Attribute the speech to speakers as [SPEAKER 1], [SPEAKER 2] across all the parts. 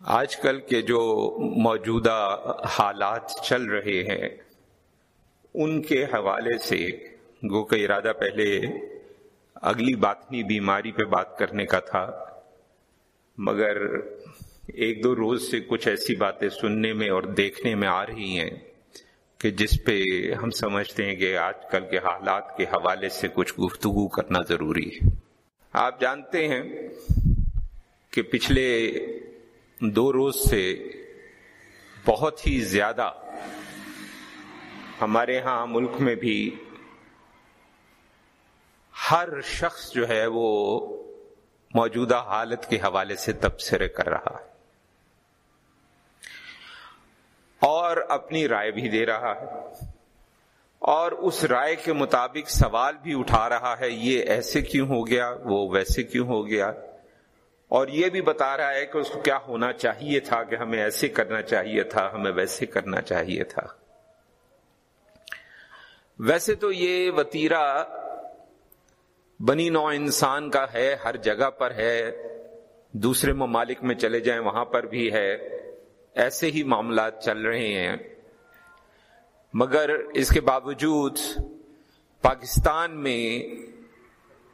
[SPEAKER 1] آج کل کے جو موجودہ حالات چل رہے ہیں، ان کے حوالے سے گو کا ارادہ پہلے اگلی باتنی بیماری پہ بات کرنے کا تھا، مگر ایک دو روز سے کچھ ایسی باتیں سننے میں اور دیکھنے میں آ رہی ہیں کہ جس پہ ہم سمجھتے ہیں کہ آج کل کے حالات کے حوالے سے کچھ گفتگو کرنا ضروری ہے۔ آپ جانتے ہیں کہ پچھلے دو روز سے بہت ہی زیادہ ہمارے ہاں ملک میں بھی ہر شخص جو ہے وہ موجودہ حالت کے حوالے سے تبصرے کر رہا ہے اور اپنی رائے بھی دے رہا ہے اور اس رائے کے مطابق سوال بھی اٹھا رہا ہے، یہ ایسے کیوں ہو گیا، وہ ویسے کیوں ہو گیا؟ اور یہ بھی بتا رہا ہے کہ اس کو کیا ہونا چاہیے تھا کہ ہمیں ایسے کرنا چاہیے تھا، ہمیں ویسے کرنا چاہیے تھا۔ ویسے تو یہ وطیرہ بنی نو انسان کا ہے، ہر جگہ پر ہے، دوسرے ممالک میں چلے جائیں وہاں پر بھی ہے، ایسے ہی معاملات چل رہے ہیں۔ مگر اس کے باوجود پاکستان میں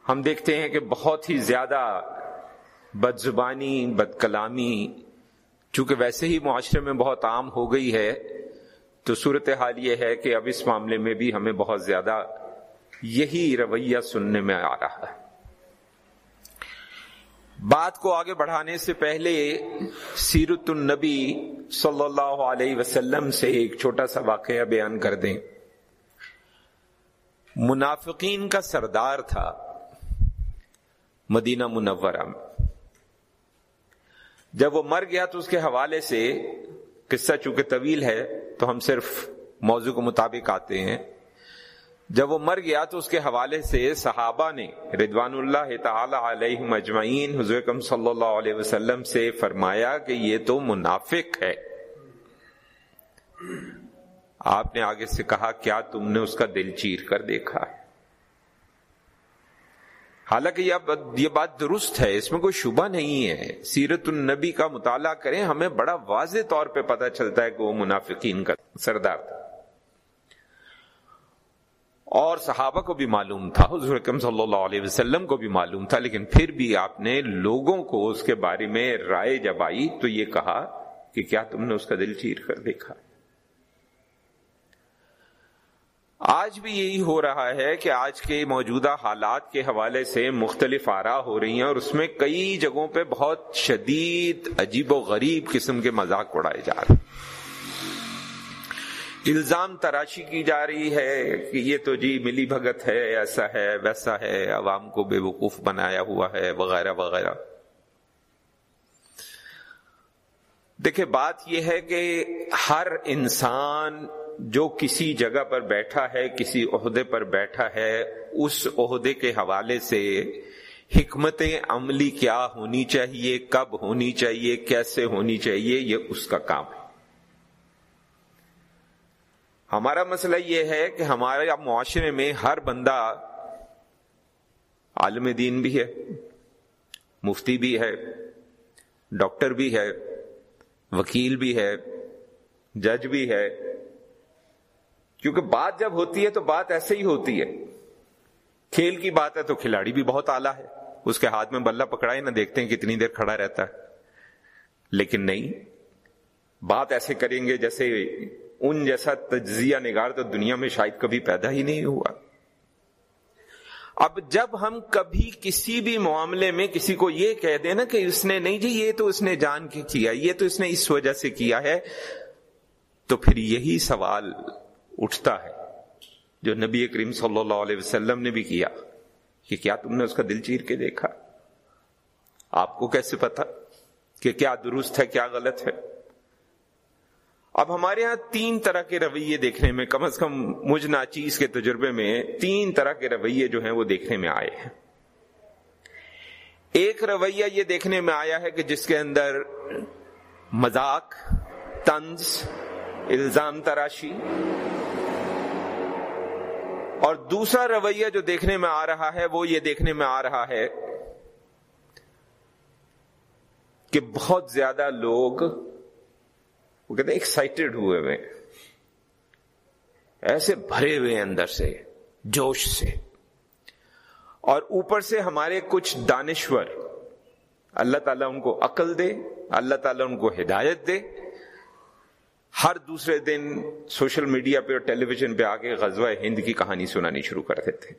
[SPEAKER 1] ہم دیکھتے ہیں کہ بہت ہی زیادہ بد زبانی بد کلامی چونکہ ویسے ہی معاشرے میں بہت عام ہو گئی ہے، تو صورت حال یہ ہے کہ اب اس معاملے میں بھی ہمیں بہت زیادہ یہی رویہ سننے میں آ رہا ہے۔ بات کو آگے بڑھانے سے پہلے سیرت النبی صلی اللہ علیہ وسلم سے ایک چھوٹا سا واقعہ بیان کر دیں۔ منافقین کا سردار تھا۔ مدینہ منورہ میں۔ جب وہ مر گیا تو اس کے حوالے سے قصہ چونکہ طویل ہے تو ہم صرف موضوع کے مطابق آتے ہیں۔ جب وہ مر گیا تو اس کے حوالے سے صحابہ نے ردوان اللہ تعالی علیہ مجمعین حضور صلی اللہ علیہ وسلم سے فرمایا کہ یہ تو منافق ہے۔ آپ نے آگے سے کہا، کیا تم نے اس کا دل چیر کر دیکھا؟ ہے حالانکہ یہ بات درست ہے، اس میں کوئی شبہ نہیں ہے۔ سیرت النبی کا مطالعہ کریں، ہمیں بڑا واضح طور پہ پتہ چلتا ہے کہ وہ منافقین کا سردار تھا۔ اور صحابہ کو بھی معلوم تھا، حضور صلی اللہ علیہ وسلم کو بھی معلوم تھا، لیکن پھر بھی آپ نے لوگوں کو اس کے بارے میں رائے جب آئی تو یہ کہا کہ کیا تم نے اس کا دل چیر کر دیکھا؟ آج بھی یہی ہو رہا ہے کہ آج کے موجودہ حالات کے حوالے سے مختلف آرا ہو رہی ہیں اور اس میں کئی جگہوں پہ بہت شدید عجیب و غریب قسم کے مذاق اڑائے جا رہے ہیں۔ الزام تراشی کی جا رہی ہے کہ یہ تو جی ملی بھگت ہے، ایسا ہے، ویسا ہے، عوام کو بے وقوف بنایا ہوا ہے، وغیرہ وغیرہ۔ دیکھیں، بات یہ ہے کہ ہر انسان جو کسی جگہ پر بیٹھا ہے، کسی عہدے پر بیٹھا ہے، اس عہدے کے حوالے سے حکمت عملی کیا ہونی چاہیے، کب ہونی چاہیے، کیسے ہونی چاہیے، یہ اس کا کام ہے۔ ہمارا مسئلہ یہ ہے کہ ہمارے معاشرے میں ہر بندہ عالم دین بھی ہے، مفتی بھی ہے، ڈاکٹر بھی ہے، وکیل بھی ہے، جج بھی ہے۔ کیونکہ بات جب ہوتی ہے تو بات ایسے ہی ہوتی ہے۔ کھیل کی بات ہے تو کھلاڑی بھی بہت اعلیٰ ہے۔ اس کے ہاتھ میں بلہ پکڑائے نہ دیکھتے ہیں کتنی دیر کھڑا رہتا ہے۔ لیکن نہیں، بات ایسے کریں گے جیسے ان جیسا تجزیہ نگار تو دنیا میں شاید کبھی پیدا ہی نہیں ہوا۔ اب جب ہم کبھی کسی بھی معاملے میں کسی کو یہ کہہ دیں نا کہ اس نے نہیں جی یہ تو اس نے جان کے کیا، یہ تو اس نے اس وجہ سے کیا ہے، تو پھر یہی سوال اٹھتا ہے۔ جو نبی کریم صلی اللہ علیہ وسلم نے بھی کیا کہ کیا تم نے اس کا دل چیر کے دیکھا؟ آپ کو کیسے پتا کہ کیا درست ہے، کیا غلط ہے؟ اب ہمارے ہاں تین طرح کے رویے دیکھنے میں، کم از کم مجھ ناچیز کے تجربے میں تین طرح کے رویے جو ہیں وہ دیکھنے میں آئے ہیں۔ ایک رویہ یہ دیکھنے میں آیا ہے کہ جس کے اندر مذاق، طنز، الزام تراشی اور دوسرا رویہ جو دیکھنے میں آ رہا ہے، وہ یہ دیکھنے میں آ رہا ہے کہ بہت زیادہ لوگ، وہ کہتے ہیں ایکسائٹیڈ ہوئے ہوئے ایسے بھرے ہوئے اندر سے، جوش سے۔ اور اوپر سے ہمارے کچھ دانشور، اللہ تعالیٰ ان کو عقل دے، اللہ تعالیٰ ان کو ہدایت دے۔ ہر دوسرے دن سوشل میڈیا پہ اور ٹیلی ویژن پہ آ کے غزوہ ہند کی کہانی سنانی شروع کر دیتے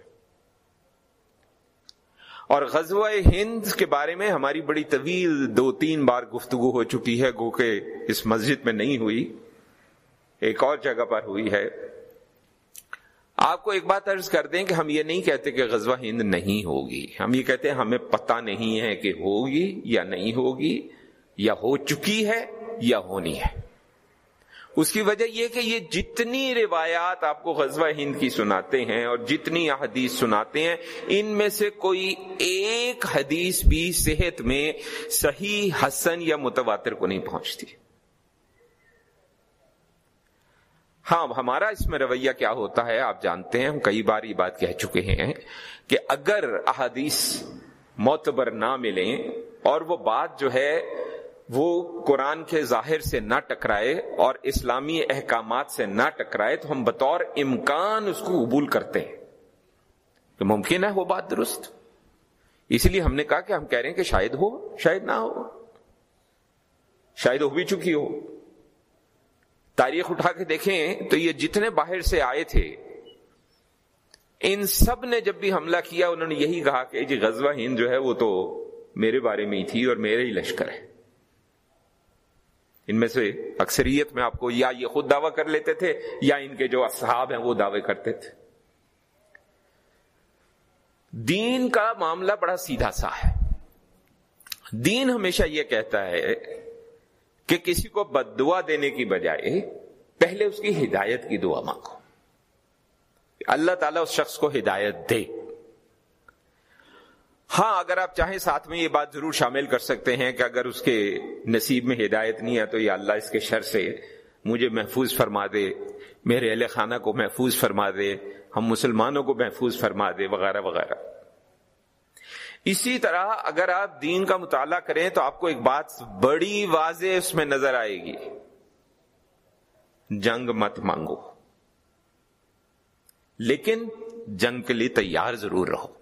[SPEAKER 1] اور غزوہ ہند کے بارے میں ہماری بڑی طویل دو تین بار گفتگو ہو چکی ہے، گو کہ اس مسجد میں نہیں ہوئی، ایک اور جگہ پر ہوئی ہے۔ آپ کو ایک بات عرض کر دیں کہ ہم یہ نہیں کہتے کہ غزوہ ہند نہیں ہوگی۔ ہم یہ کہتے ہیں ہمیں پتہ نہیں ہے کہ ہوگی یا نہیں ہوگی، یا ہو چکی ہے یا ہونی ہے۔ اس کی وجہ یہ کہ یہ جتنی روایات آپ کو غزوہ ہند کی سناتے ہیں اور جتنی حدیث سناتے ہیں، ان میں سے کوئی ایک حدیث بھی صحت میں صحیح، حسن یا متواتر کو نہیں پہنچتی۔ ہاں ہمارا اس میں رویہ کیا ہوتا ہے، آپ جانتے ہیں، ہم کئی بار یہ بات کہہ چکے ہیں کہ اگر احادیث معتبر نہ ملیں اور وہ بات جو ہے وہ قرآن کے ظاہر سے نہ ٹکرائے اور اسلامی احکامات سے نہ ٹکرائے تو ہم بطور امکان اس کو قبول کرتے ہیں۔ تو ممکن ہے وہ بات درست۔ اس لیے ہم نے کہا کہ ہم کہہ رہے ہیں کہ شاید ہو، شاید نہ ہو۔ شاید ہو بھی چکی ہو۔ تاریخ اٹھا کے دیکھیں تو یہ جتنے باہر سے آئے تھے، ان سب نے جب بھی حملہ کیا انہوں نے یہی کہا کہ جی غزوہ ہند جو ہے وہ تو میرے بارے میں ہی تھی اور میرے ہی لشکر ہے ان میں سے اکثریت میں آپ کو یا یہ خود دعویٰ کر لیتے تھے یا ان کے جو اصحاب ہیں وہ دعوے کرتے تھے۔ دین کا معاملہ بڑا سیدھا سا ہے۔ دین ہمیشہ یہ کہتا ہے کہ کسی کو بد دعا دینے کی بجائے پہلے اس کی ہدایت کی دعا مانگو۔ اللہ تعالیٰ اس شخص کو ہدایت دے۔ ہاں اگر آپ چاہیں ساتھ میں یہ بات ضرور شامل کر سکتے ہیں کہ اگر اس کے نصیب میں ہدایت نہیں ہے تو یہ اللہ اس کے شر سے مجھے محفوظ فرما دے، میرے اہل خانہ کو محفوظ فرما دے، ہم مسلمانوں کو محفوظ فرما دے، وغیرہ وغیرہ۔ اسی طرح اگر آپ دین کا مطالعہ کریں تو آپ کو ایک بات بڑی واضح اس میں نظر آئے گی۔ جنگ مت مانگو، لیکن جنگ کے لیے تیار ضرور رہو۔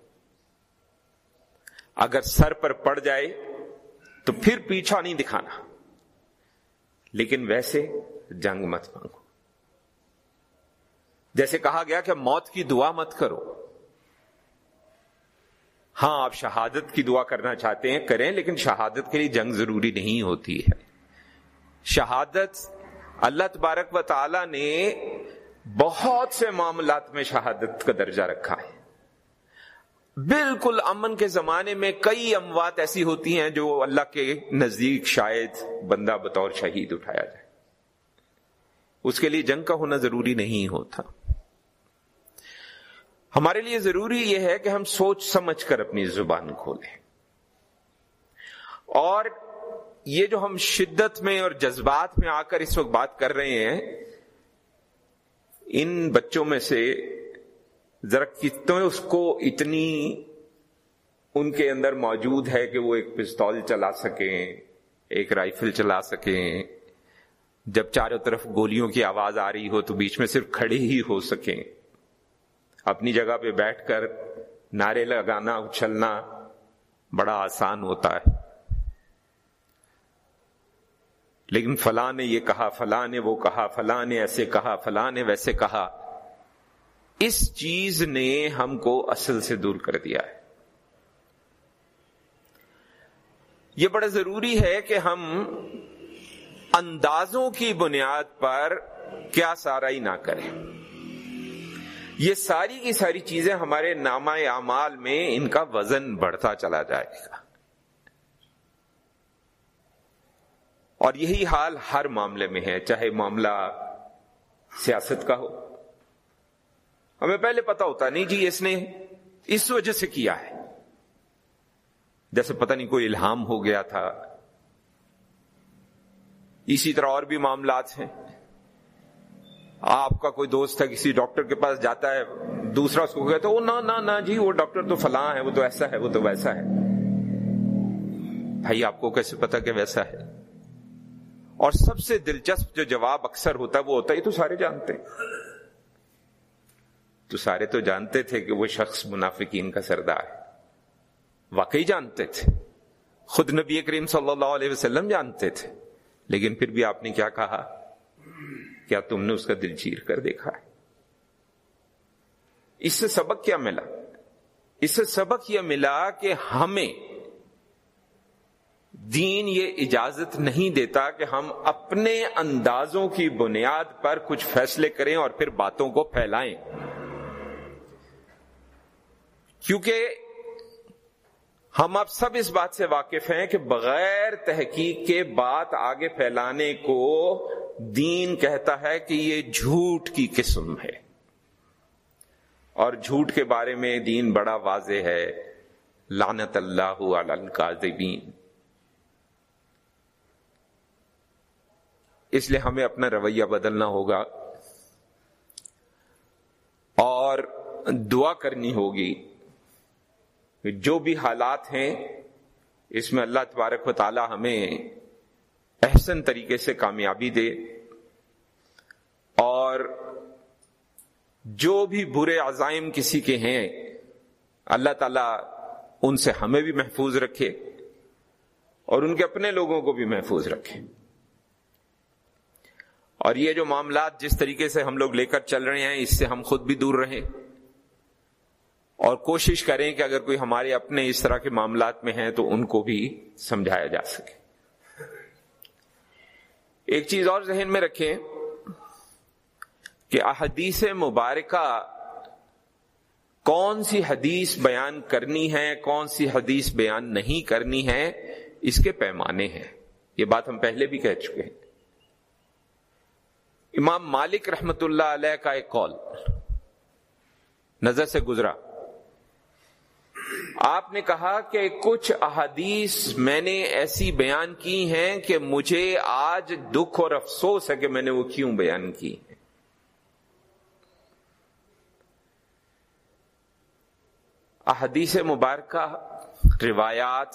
[SPEAKER 1] اگر سر پر پڑ جائے تو پھر پیچھا نہیں دکھانا۔ لیکن ویسے جنگ مت مانگو۔ جیسے کہا گیا کہ موت کی دعا مت کرو۔ ہاں آپ شہادت کی دعا کرنا چاہتے ہیں، کریں، لیکن شہادت کے لیے جنگ ضروری نہیں ہوتی ہے۔ شہادت اللہ تبارک و تعالی نے بہت سے معاملات میں شہادت کا درجہ رکھا ہے۔ بالکل امن کے زمانے میں کئی اموات ایسی ہوتی ہیں جو اللہ کے نزدیک شاید بندہ بطور شہید اٹھایا جائے۔ اس کے لیے جنگ کا ہونا ضروری نہیں ہوتا۔ ہمارے لیے ضروری یہ ہے کہ ہم سوچ سمجھ کر اپنی زبان کھولیں۔ اور یہ جو ہم شدت میں اور جذبات میں آ کر اس وقت بات کر رہے ہیں، ان بچوں میں سے ذرا کتنے اس کو اتنی ان کے اندر موجود ہے کہ وہ ایک پستول چلا سکیں، ایک رائفل چلا سکیں۔ جب چاروں طرف گولیوں کی آواز آ رہی ہو تو بیچ میں صرف کھڑے ہی ہو سکیں۔ اپنی جگہ پہ بیٹھ کر نعرے لگانا، اچھلنا بڑا آسان ہوتا ہے۔ لیکن فلاں نے یہ کہا، فلاں نے وہ کہا، فلاں نے ایسے کہا، فلاں نے ویسے کہا۔ اس چیز نے ہم کو اصل سے دور کر دیا ہے۔ یہ بڑا ضروری ہے کہ ہم اندازوں کی بنیاد پر کیا سارا ہی نہ کریں۔ یہ ساری کی ساری چیزیں ہمارے نامہ اعمال میں ان کا وزن بڑھتا چلا جائے گا۔ اور یہی حال ہر معاملے میں ہے، چاہے معاملہ سیاست کا ہو ہمیں پہلے پتا ہوتا نہیں جی اس نے اس وجہ سے کیا ہے۔ جیسے پتہ نہیں کوئی الہام ہو گیا تھا۔ اسی طرح اور بھی معاملات ہیں۔ آپ کا کوئی دوست ہے، کسی ڈاکٹر کے پاس جاتا ہے، دوسرا اس کو کہتا ہے نہ نہ نہ جی وہ ڈاکٹر تو فلاں ہے، وہ تو ایسا ہے، وہ تو ویسا ہے۔ بھائی، آپ کو کیسے پتا کہ ویسا ہے؟ اور سب سے دلچسپ جو جواب اکثر ہوتا ہے، وہ ہوتا ہے، یہ تو سارے جانتے ہیں۔ تو سارے تو جانتے تھے کہ وہ شخص منافقین کا سردار ہے۔ واقعی جانتے تھے۔ خود نبی کریم صلی اللہ علیہ وسلم جانتے تھے۔ لیکن پھر بھی آپ نے کیا کہا؟ کیا تم نے اس کا دل چیر کر دیکھا ہے؟ اس سے سبق کیا ملا؟ اس سے سبق یہ ملا کہ ہمیں دین یہ اجازت نہیں دیتا کہ ہم اپنے اندازوں کی بنیاد پر کچھ فیصلے کریں اور پھر باتوں کو پھیلائیں۔ کیونکہ ہم اب سب اس بات سے واقف ہیں کہ بغیر تحقیق کے بات آگے پھیلانے کو دین کہتا ہے کہ یہ جھوٹ کی قسم ہے۔ اور جھوٹ کے بارے میں دین بڑا واضح ہے۔ لانت اللہ القاذبین اس لیے ہمیں اپنا رویہ بدلنا ہوگا۔ اور دعا کرنی ہوگی۔ جو بھی حالات ہیں، اس میں اللہ تبارک و تعالی ہمیں احسن طریقے سے کامیابی دے۔ اور جو بھی برے عزائم کسی کے ہیں، اللہ تعالی ان سے ہمیں بھی محفوظ رکھے اور ان کے اپنے لوگوں کو بھی محفوظ رکھے۔ اور یہ جو معاملات جس طریقے سے ہم لوگ لے کر چل رہے ہیں، اس سے ہم خود بھی دور رہیں۔ اور کوشش کریں کہ اگر کوئی ہمارے اپنے اس طرح کے معاملات میں ہیں تو ان کو بھی سمجھایا جا سکے۔ ایک چیز اور ذہن میں رکھیں کہ احادیث مبارکہ کون سی حدیث بیان کرنی ہے، کون سی حدیث بیان نہیں کرنی ہے، اس کے پیمانے ہیں۔ یہ بات ہم پہلے بھی کہہ چکے ہیں۔ امام مالک رحمت اللہ علیہ کا ایک کال نظر سے گزرا۔ آپ نے کہا کہ کچھ احادیث میں نے ایسی بیان کی ہیں کہ مجھے آج دکھ اور افسوس ہے کہ میں نے وہ کیوں بیان کی احادیث مبارکہ، روایات،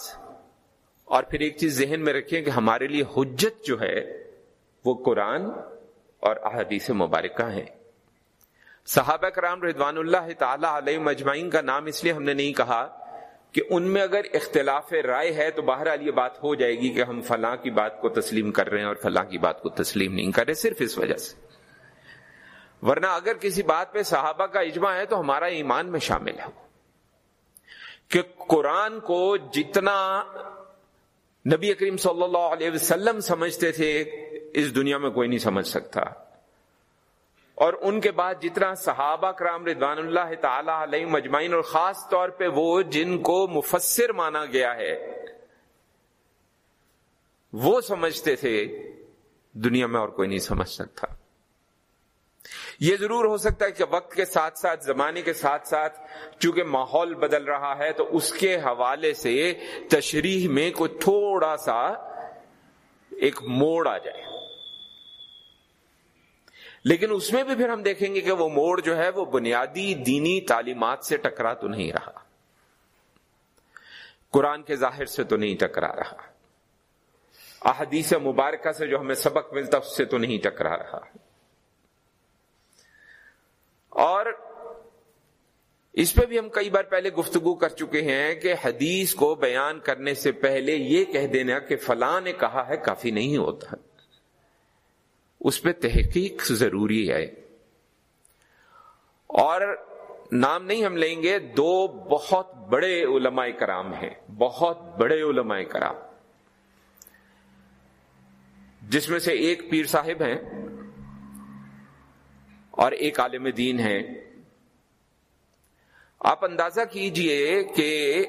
[SPEAKER 1] اور پھر ایک چیز ذہن میں رکھیں کہ ہمارے لیے حجت جو ہے وہ قرآن اور احادیث مبارکہ ہیں۔ صحابہ کرام رضوان اللہ تعالی علیہ مجمعین کا نام اس لیے ہم نے نہیں کہا کہ ان میں اگر اختلاف رائے ہے تو باہر یہ بات ہو جائے گی کہ ہم فلاں کی بات کو تسلیم کر رہے ہیں اور فلاں کی بات کو تسلیم نہیں کر رہے، صرف اس وجہ سے۔ ورنہ اگر کسی بات پہ صحابہ کا اجماع ہے تو ہمارا ایمان میں شامل ہے۔ کہ قرآن کو جتنا نبی کریم صلی اللہ علیہ وسلم سمجھتے تھے، اس دنیا میں کوئی نہیں سمجھ سکتا۔ اور ان کے بعد جتنا صحابہ کرام رضوان اللہ تعالی علیہ مجمعین اور خاص طور پہ وہ جن کو مفسر مانا گیا ہے، وہ سمجھتے تھے، دنیا میں اور کوئی نہیں سمجھ سکتا۔ یہ ضرور ہو سکتا ہے کہ وقت کے ساتھ ساتھ، زمانے کے ساتھ ساتھ چونکہ ماحول بدل رہا ہے، تو اس کے حوالے سے تشریح میں کوئی تھوڑا سا ایک موڑ آ جائے۔ لیکن اس میں بھی پھر ہم دیکھیں گے کہ وہ موڑ جو ہے وہ بنیادی دینی تعلیمات سے ٹکرا تو نہیں رہا۔ قرآن کے ظاہر سے تو نہیں ٹکرا رہا۔ احادیث مبارکہ سے جو ہمیں سبق ملتا اس سے تو نہیں ٹکرا رہا۔ اور اس پہ بھی ہم کئی بار پہلے گفتگو کر چکے ہیں کہ حدیث کو بیان کرنے سے پہلے یہ کہہ دینا کہ فلاں نے کہا ہے، کافی نہیں ہوتا۔ اس پہ تحقیق ضروری ہے۔ اور نام نہیں ہم لیں گے، دو بہت بڑے علماء کرام ہیں، بہت بڑے علماء کرام۔ جس میں سے ایک پیر صاحب ہیں اور ایک عالم دین ہے آپ اندازہ کیجیے کہ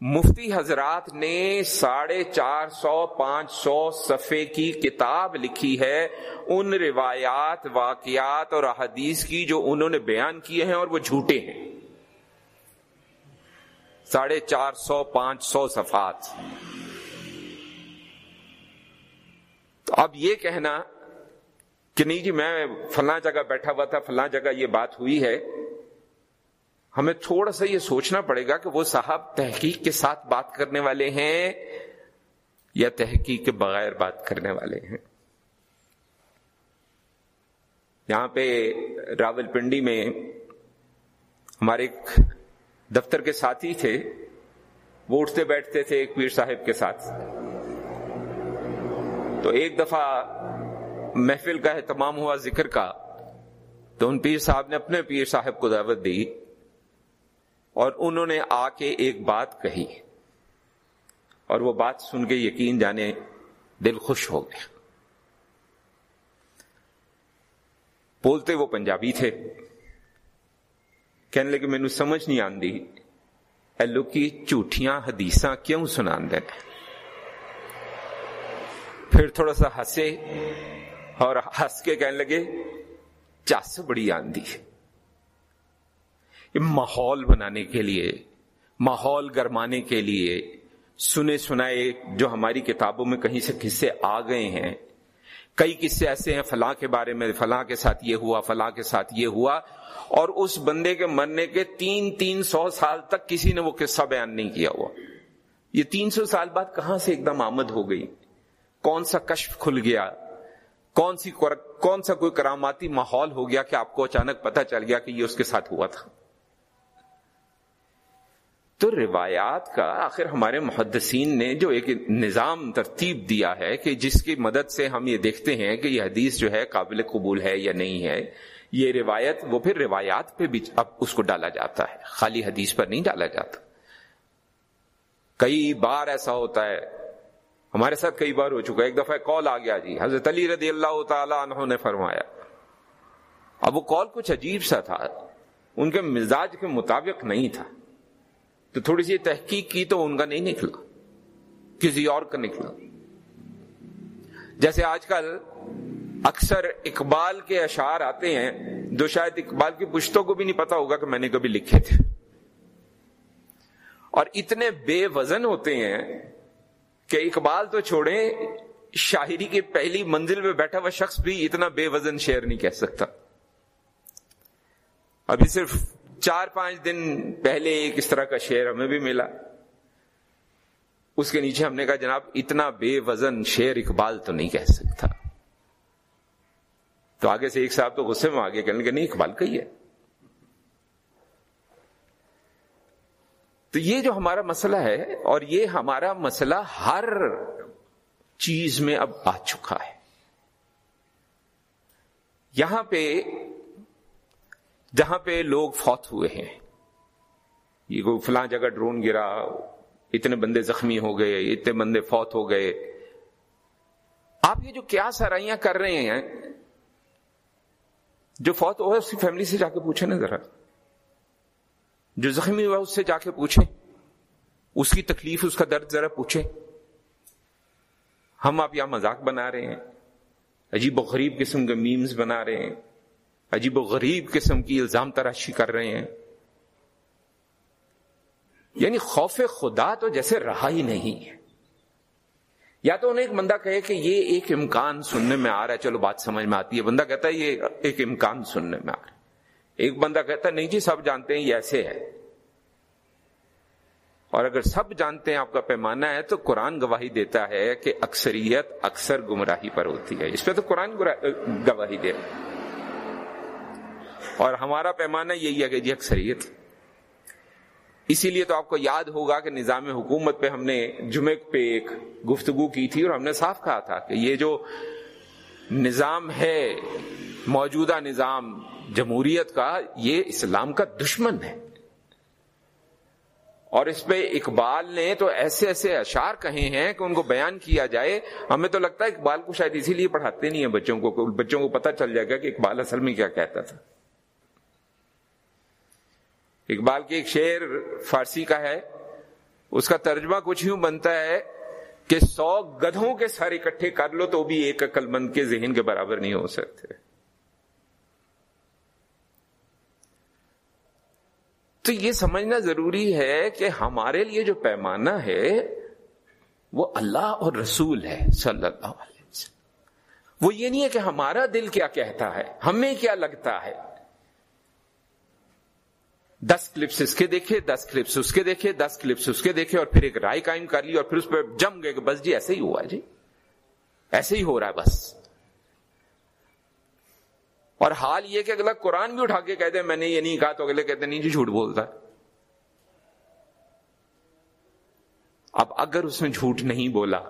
[SPEAKER 1] مفتی حضرات نے ساڑھے چار سو، پانچ سو صفحے کی کتاب لکھی ہے۔ ان روایات، واقعات اور احادیث کی جو انہوں نے بیان کیے ہیں اور وہ جھوٹے ہیں۔ ساڑھے چار سو، پانچ سو صفات تو اب یہ کہنا کہ نہیں جی میں فلاں جگہ بیٹھا ہوا تھا، فلاں جگہ یہ بات ہوئی ہے۔ ہمیں تھوڑا سا یہ سوچنا پڑے گا کہ وہ صاحب تحقیق کے ساتھ بات کرنے والے ہیں یا تحقیق کے بغیر بات کرنے والے ہیں؟ یہاں پہ راول پنڈی میں ہمارے ایک دفتر کے ساتھی تھے۔ وہ اٹھتے بیٹھتے تھے ایک پیر صاحب کے ساتھ۔ تو ایک دفعہ محفل کا اہتمام ہوا ذکر کا، تو ان پیر صاحب نے اپنے پیر صاحب کو دعوت دی۔ اور انہوں نے آ کے ایک بات کہی اور وہ بات سن کے یقین جانے دل خوش ہو گیا بولتے وہ پنجابی تھے۔ کہنے لگے مینو سمجھ نہیں آتی ایلو کی جھوٹیاں حدیث کیوں سنا پھر تھوڑا سا ہنسے اور ہنس کے کہنے لگے، چس بڑی آندھی ہے ماحول بنانے کے لیے، ماحول گرمانے کے لیے سنے سنائے جو ہماری کتابوں میں کہیں سے قصے آ گئے ہیں۔ کئی قصے ایسے ہیں فلاں کے بارے میں فلاں کے ساتھ یہ ہوا فلاں کے ساتھ یہ ہوا۔ اور اس بندے کے مرنے کے تین تین سو سال تک کسی نے وہ قصہ بیان نہیں کیا ہوا۔ یہ تین سو سال بعد کہاں سے ایک دم آمد ہو گئی؟ کون سا کشف کھل گیا؟ کون سی کون سا کوئی کراماتی ماحول ہو گیا کہ آپ کو اچانک پتہ چل گیا کہ یہ اس کے ساتھ ہوا تھا؟ تو روایات کا آخر ہمارے محدثین نے جو ایک نظام ترتیب دیا ہے کہ جس کی مدد سے ہم یہ دیکھتے ہیں کہ یہ حدیث جو ہے قابل قبول ہے یا نہیں ہے، یہ روایت، وہ پھر روایات پہ بھی اب اس کو ڈالا جاتا ہے، خالی حدیث پر نہیں ڈالا جاتا۔ کئی بار ایسا ہوتا ہے، ہمارے ساتھ کئی بار ہو چکا ہے، ایک دفعہ کال آ گیا جی حضرت علی رضی اللہ تعالی عنہ نے فرمایا۔ اب وہ کال کچھ عجیب سا تھا، ان کے مزاج کے مطابق نہیں تھا۔ تو تھوڑی سی تحقیق کی تو ان کا نہیں نکلا، کسی اور کا نکلا۔ جیسے آج کل اکثر اقبال کے اشعار آتے ہیں جو شاید اقبال کی پشتوں کو بھی نہیں پتا ہوگا کہ میں نے کبھی لکھے تھے۔ اور اتنے بے وزن ہوتے ہیں کہ اقبال تو چھوڑیں، شاعری کی پہلی منزل میں بیٹھا ہوا شخص بھی اتنا بے وزن شعر نہیں کہہ سکتا۔ ابھی صرف چار پانچ دن پہلے ایک اس طرح کا شعر ہمیں بھی ملا۔ اس کے نیچے ہم نے کہا، جناب، اتنا بے وزن شعر اقبال تو نہیں کہہ سکتا۔ تو آگے سے ایک صاحب تو غصے میں آگے کہنے کے نہیں، اقبال کا ہی ہے۔ تو یہ جو ہمارا مسئلہ ہے اور یہ ہمارا مسئلہ ہر چیز میں اب آ چکا ہے۔ یہاں پہ جہاں پہ لوگ فوت ہوئے ہیں۔ یہ کوئی فلاں جگہ ڈرون گرا، اتنے بندے زخمی ہو گئے، اتنے بندے فوت ہو گئے۔ آپ یہ جو کیا سرائیاں کر رہے ہیں، جو فوت ہوا اس کی فیملی سے جا کے پوچھے نا ذرا۔ جو زخمی ہوا اس سے جا کے پوچھے اس کی تکلیف، اس کا درد ذرا پوچھے ہم آپ یہاں مذاق بنا رہے ہیں، عجیب و غریب قسم کے میمز بنا رہے ہیں۔ عجیب و غریب قسم کی الزام تراشی کر رہے ہیں۔ یعنی خوف خدا تو جیسے رہا ہی نہیں ہے۔ یا تو انہیں ایک بندہ کہے کہ یہ ایک امکان سننے میں آ رہا ہے، چلو بات سمجھ میں آتی ہے۔ بندہ کہتا ہے یہ ایک امکان سننے میں آ رہا ہے۔ ایک بندہ کہتا ہے نہیں جی سب جانتے ہیں یہ ایسے ہے۔ اور اگر سب جانتے ہیں، آپ کا پیمانہ ہے، تو قرآن گواہی دیتا ہے کہ اکثریت اکثر گمراہی پر ہوتی ہے۔ اس پہ تو قرآن گواہی دے رہا اور ہمارا پیمانہ یہی ہے کہ جی اکثریت۔ اسی لیے تو آپ کو یاد ہوگا کہ نظام حکومت پہ ہم نے جمعے پہ ایک گفتگو کی تھی اور ہم نے صاف کہا تھا کہ یہ جو نظام ہے، موجودہ نظام جمہوریت کا، یہ اسلام کا دشمن ہے۔ اور اس پہ اقبال نے تو ایسے ایسے اشار کہے ہیں کہ ان کو بیان کیا جائے۔ ہمیں تو لگتا ہے اقبال کو شاید اسی لیے پڑھاتے نہیں ہیں بچوں کو بچوں کو پتہ چل جائے گا کہ اقبال اصل میں کیا کہتا تھا۔ اقبال کے ایک شعر فارسی کا ہے۔ اس کا ترجمہ کچھ یوں بنتا ہے کہ سو گدھوں کے سارے اکٹھے کر لو تو بھی ایک عقل مند کے ذہن کے برابر نہیں ہو سکتے۔ تو یہ سمجھنا ضروری ہے کہ ہمارے لیے جو پیمانہ ہے، وہ اللہ اور رسول ہے صلی اللہ علیہ وسلم۔ وہ یہ نہیں ہے کہ ہمارا دل کیا کہتا ہے، ہمیں کیا لگتا ہے۔ دس کلپس اس کے دیکھے، دس کلپس اس کے دیکھے، دس کلپس اس کے دیکھے اور پھر ایک رائے قائم کر لی اور پھر اس پہ جم گئے کہ بس جی ایسے ہی ہوا جی۔ ایسے ہی ہو رہا ہے بس۔ اور حال یہ کہ اگلا قرآن بھی اٹھا کے کہتے ہیں میں نے یہ نہیں کہا تو اگلے کہتے ہیں، نہیں جی جھوٹ بولتا۔ اب اگر اس نے جھوٹ نہیں بولا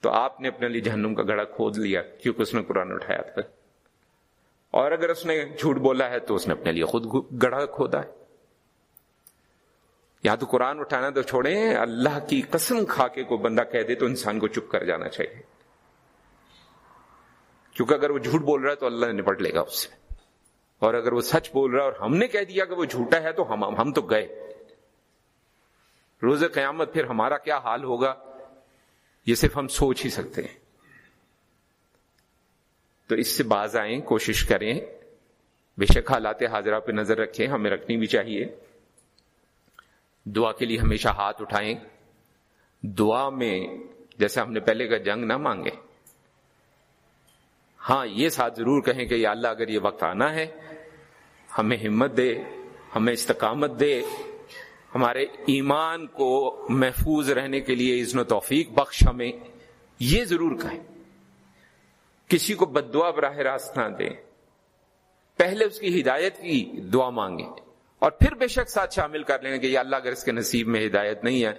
[SPEAKER 1] تو آپ نے اپنے لیے جہنم کا گڑا کھود لیا کیونکہ اس نے قرآن اٹھایا تھا۔ اور اگر اس نے جھوٹ بولا ہے تو اس نے اپنے لیے خود گڑھا کھودا ہے۔ یا تو قرآن اٹھانا تو چھوڑیں، اللہ کی قسم کھا کے کوئی بندہ کہہ دے تو انسان کو چپ کر جانا چاہیے۔ کیونکہ اگر وہ جھوٹ بول رہا ہے تو اللہ نپٹ لے گا اس سے۔ اور اگر وہ سچ بول رہا ہے اور ہم نے کہہ دیا کہ وہ جھوٹا ہے تو ہم ہم تو گئے۔ روز قیامت پھر ہمارا کیا حال ہوگا؟ یہ صرف ہم سوچ ہی سکتے ہیں۔ تو اس سے باز آئیں، کوشش کریں۔ بے شک حالات حاضرہ پہ نظر رکھیں، ہمیں رکھنی بھی چاہیے۔ دعا کے لیے ہمیشہ ہاتھ اٹھائیں۔ دعا میں جیسے ہم نے پہلے کا جنگ نہ مانگے ہاں یہ ساتھ ضرور کہیں کہ یا اللہ، اگر یہ وقت آنا ہے، ہمیں ہمت دے، ہمیں استقامت دے، ہمارے ایمان کو محفوظ رہنے کے لیے عزن و توفیق بخش ہمیں، یہ ضرور کہیں۔ کسی کو بد دعا براہ راست نہ دیں۔ پہلے اس کی ہدایت کی دعا مانگیں۔ اور پھر بے شک ساتھ شامل کر لیں کہ یا اللہ اگر اس کے نصیب میں ہدایت نہیں ہے،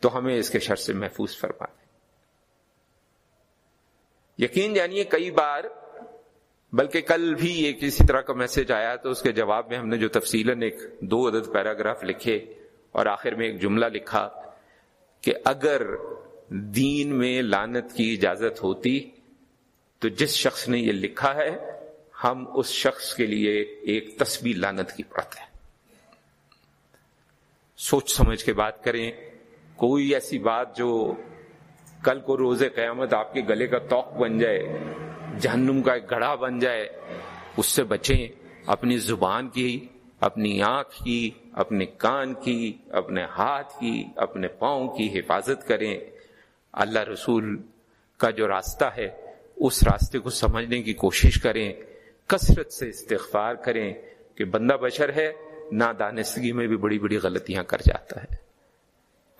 [SPEAKER 1] تو ہمیں اس کے شر سے محفوظ فرما دیں۔ یقین جانیے کئی بار، بلکہ کل بھی ایک اسی طرح کا میسج آیا تو اس کے جواب میں ہم نے جو تفصیل ایک دو عدد پیراگراف لکھے اور آخر میں ایک جملہ لکھا کہ اگر دین میں لانت کی اجازت ہوتی تو جس شخص نے یہ لکھا ہے، ہم اس شخص کے لیے ایک تصویر لانت کی پڑت ہے سوچ سمجھ کے بات کریں، کوئی ایسی بات جو کل کو روز قیامت آپ کے گلے کا توق بن جائے، جہنم کا ایک گڑھا بن جائے، اس سے بچیں۔ اپنی زبان کی، اپنی آنکھ کی، اپنے کان کی، اپنے ہاتھ کی، اپنے پاؤں کی حفاظت کریں۔ اللہ رسول کا جو راستہ ہے اس راستے کو سمجھنے کی کوشش کریں، کثرت سے استغفار کریں کہ بندہ بشر ہے، نادانستگی میں بھی بڑی بڑی غلطیاں کر جاتا ہے۔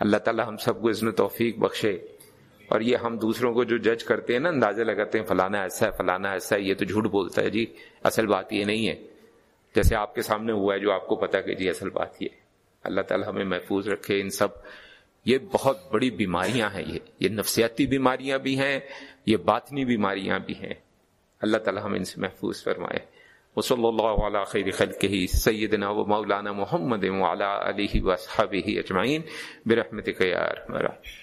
[SPEAKER 1] اللہ تعالی ہم سب کو عزم توفیق بخشے۔ اور یہ ہم دوسروں کو جو جج کرتے ہیں نا، اندازے لگاتے ہیں، فلانا ایسا ہے، فلانا ایسا ہے، یہ تو جھوٹ بولتا ہے۔ جی اصل بات یہ نہیں ہے۔ جیسے آپ کے سامنے ہوا ہے، جو آپ کو پتا کہ جی اصل بات یہ اللہ تعالی ہمیں محفوظ رکھے ان سب یہ بہت بڑی بیماریاں ہیں یہ۔ یہ نفسیاتی بیماریاں بھی ہیں، یہ باطنی بیماریاں بھی ہیں۔ اللہ تعالی ہم ان سے محفوظ فرمائے۔ وصلی اللہ علیہ خیر خلقہ، سیدنا و مولانا محمد وعلا علیہ وصحبہ اجمعین۔ برحمتک یا ارحم الراحمین۔